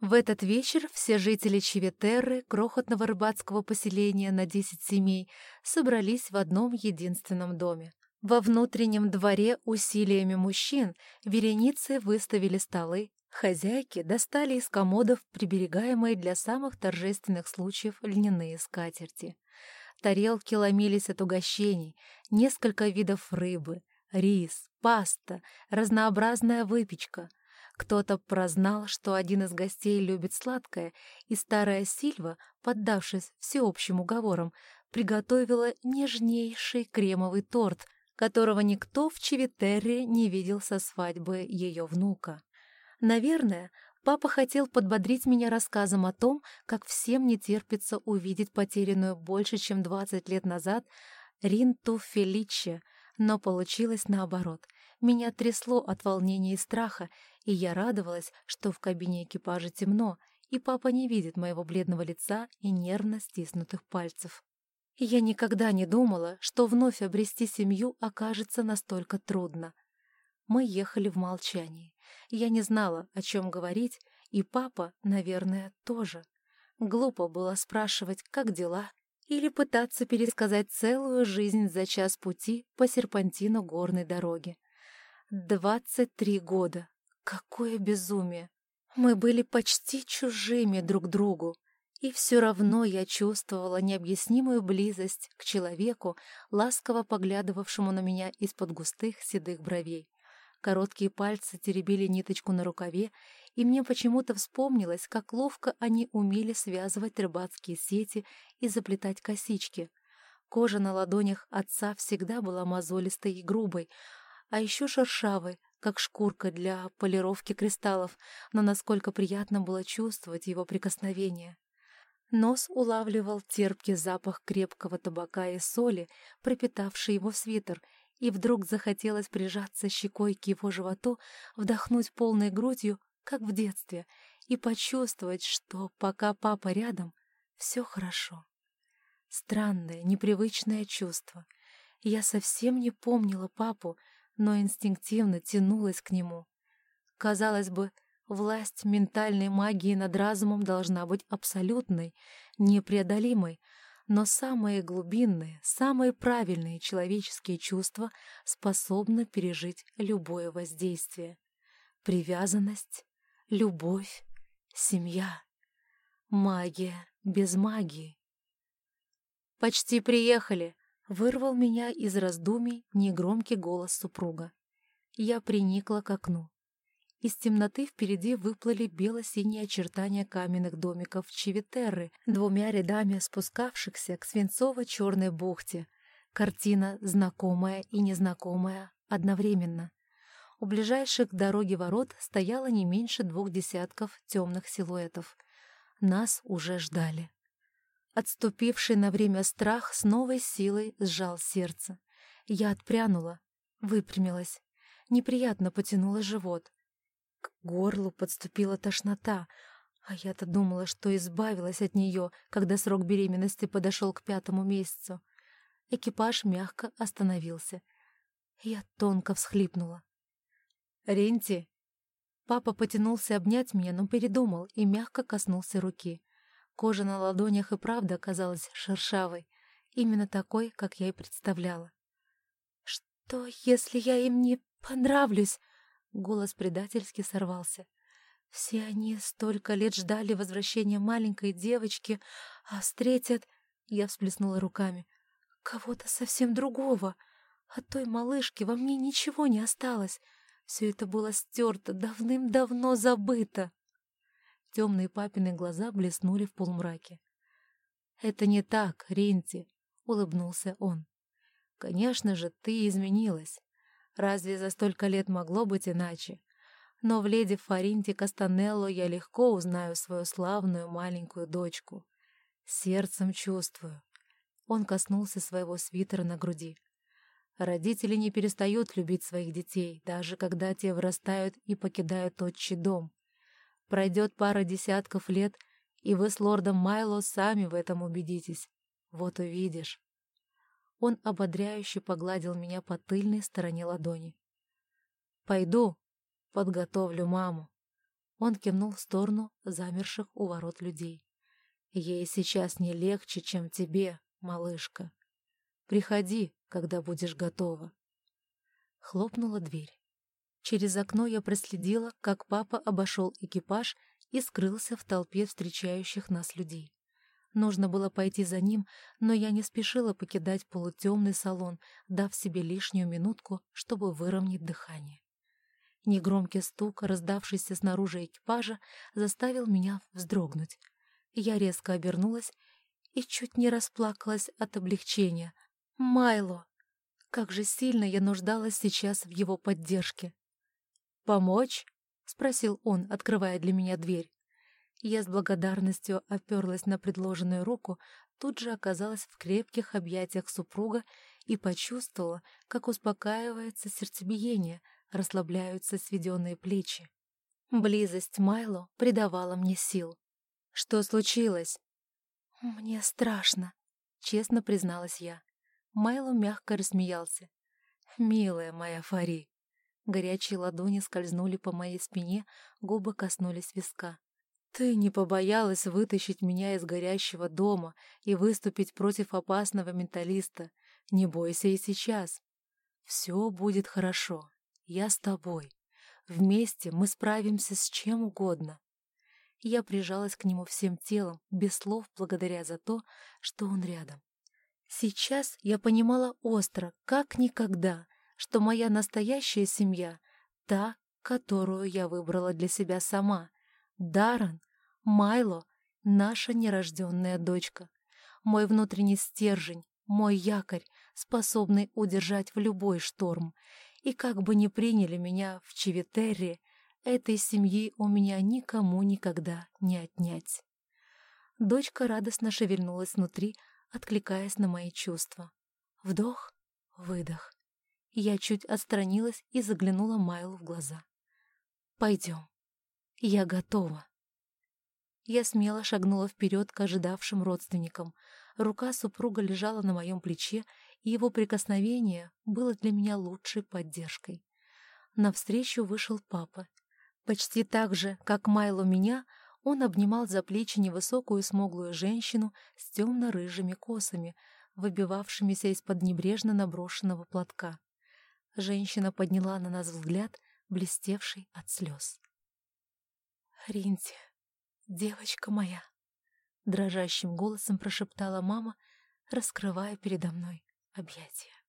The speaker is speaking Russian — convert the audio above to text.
В этот вечер все жители Чеветерры, крохотного рыбацкого поселения на 10 семей, собрались в одном единственном доме. Во внутреннем дворе усилиями мужчин вереницы выставили столы, хозяйки достали из комодов приберегаемые для самых торжественных случаев льняные скатерти. Тарелки ломились от угощений, несколько видов рыбы, рис, паста, разнообразная выпечка. Кто-то прознал, что один из гостей любит сладкое, и старая Сильва, поддавшись всеобщим уговорам, приготовила нежнейший кремовый торт, которого никто в Чевитерре не видел со свадьбы ее внука. Наверное, папа хотел подбодрить меня рассказом о том, как всем не терпится увидеть потерянную больше, чем 20 лет назад Ринту Феличе, но получилось наоборот. Меня трясло от волнения и страха, и я радовалась, что в кабине экипажа темно, и папа не видит моего бледного лица и нервно стиснутых пальцев. Я никогда не думала, что вновь обрести семью окажется настолько трудно. Мы ехали в молчании. Я не знала, о чем говорить, и папа, наверное, тоже. Глупо было спрашивать, как дела, или пытаться пересказать целую жизнь за час пути по серпантину горной дороги. Двадцать три года. Какое безумие! Мы были почти чужими друг другу, и все равно я чувствовала необъяснимую близость к человеку, ласково поглядывавшему на меня из-под густых седых бровей. Короткие пальцы теребили ниточку на рукаве, и мне почему-то вспомнилось, как ловко они умели связывать рыбацкие сети и заплетать косички. Кожа на ладонях отца всегда была мозолистой и грубой, а еще шершавой, как шкурка для полировки кристаллов, но насколько приятно было чувствовать его прикосновение. Нос улавливал терпкий запах крепкого табака и соли, пропитавший его свитер, и вдруг захотелось прижаться щекой к его животу, вдохнуть полной грудью, как в детстве, и почувствовать, что пока папа рядом, все хорошо. Странное, непривычное чувство. Я совсем не помнила папу, но инстинктивно тянулась к нему. Казалось бы, Власть ментальной магии над разумом должна быть абсолютной, непреодолимой, но самые глубинные, самые правильные человеческие чувства способны пережить любое воздействие. Привязанность, любовь, семья, магия без магии. «Почти приехали!» — вырвал меня из раздумий негромкий голос супруга. Я приникла к окну. Из темноты впереди выплыли бело-синие очертания каменных домиков Чевитерры, двумя рядами спускавшихся к свинцово-черной бухте. Картина знакомая и незнакомая одновременно. У ближайших к дороге ворот стояло не меньше двух десятков темных силуэтов. Нас уже ждали. Отступивший на время страх с новой силой сжал сердце. Я отпрянула, выпрямилась. Неприятно потянула живот. К горлу подступила тошнота, а я-то думала, что избавилась от нее, когда срок беременности подошел к пятому месяцу. Экипаж мягко остановился. Я тонко всхлипнула. «Ренти!» Папа потянулся обнять меня, но передумал и мягко коснулся руки. Кожа на ладонях и правда оказалась шершавой, именно такой, как я и представляла. «Что, если я им не понравлюсь?» Голос предательски сорвался. Все они столько лет ждали возвращения маленькой девочки, а встретят... Я всплеснула руками. Кого-то совсем другого. От той малышки во мне ничего не осталось. Все это было стерто, давным-давно забыто. Темные папины глаза блеснули в полумраке. «Это не так, Ринти», — улыбнулся он. «Конечно же, ты изменилась. Разве за столько лет могло быть иначе? Но в леди Фаринте Кастанелло я легко узнаю свою славную маленькую дочку. Сердцем чувствую. Он коснулся своего свитера на груди. Родители не перестают любить своих детей, даже когда те вырастают и покидают отчий дом. Пройдет пара десятков лет, и вы с лордом Майло сами в этом убедитесь. Вот увидишь. Он ободряюще погладил меня по тыльной стороне ладони. «Пойду, подготовлю маму. Он кивнул в сторону замерших у ворот людей. «Ей сейчас не легче, чем тебе, малышка. Приходи, когда будешь готова». Хлопнула дверь. Через окно я проследила, как папа обошел экипаж и скрылся в толпе встречающих нас людей. Нужно было пойти за ним, но я не спешила покидать полутемный салон, дав себе лишнюю минутку, чтобы выровнять дыхание. Негромкий стук, раздавшийся снаружи экипажа, заставил меня вздрогнуть. Я резко обернулась и чуть не расплакалась от облегчения. «Майло!» Как же сильно я нуждалась сейчас в его поддержке. «Помочь?» — спросил он, открывая для меня дверь. Я с благодарностью оперлась на предложенную руку, тут же оказалась в крепких объятиях супруга и почувствовала, как успокаивается сердцебиение, расслабляются сведенные плечи. Близость Майло придавала мне сил. «Что случилось?» «Мне страшно», — честно призналась я. Майло мягко рассмеялся. «Милая моя Фари!» Горячие ладони скользнули по моей спине, губы коснулись виска. «Ты не побоялась вытащить меня из горящего дома и выступить против опасного менталиста. Не бойся и сейчас. Все будет хорошо. Я с тобой. Вместе мы справимся с чем угодно». Я прижалась к нему всем телом, без слов, благодаря за то, что он рядом. Сейчас я понимала остро, как никогда, что моя настоящая семья — та, которую я выбрала для себя сама. Даррен, Майло — наша нерожденная дочка. Мой внутренний стержень, мой якорь, способный удержать в любой шторм. И как бы ни приняли меня в Чивитерре, этой семьи у меня никому никогда не отнять. Дочка радостно шевельнулась внутри, откликаясь на мои чувства. Вдох, выдох. Я чуть отстранилась и заглянула Майлу в глаза. «Пойдем. Я готова». Я смело шагнула вперед к ожидавшим родственникам. Рука супруга лежала на моем плече, и его прикосновение было для меня лучшей поддержкой. Навстречу вышел папа. Почти так же, как Майло меня, он обнимал за плечи невысокую смуглую женщину с темно-рыжими косами, выбивавшимися из-под небрежно наброшенного платка. Женщина подняла на нас взгляд, блестевший от слез. «Ринти, девочка моя!» — дрожащим голосом прошептала мама, раскрывая передо мной объятия.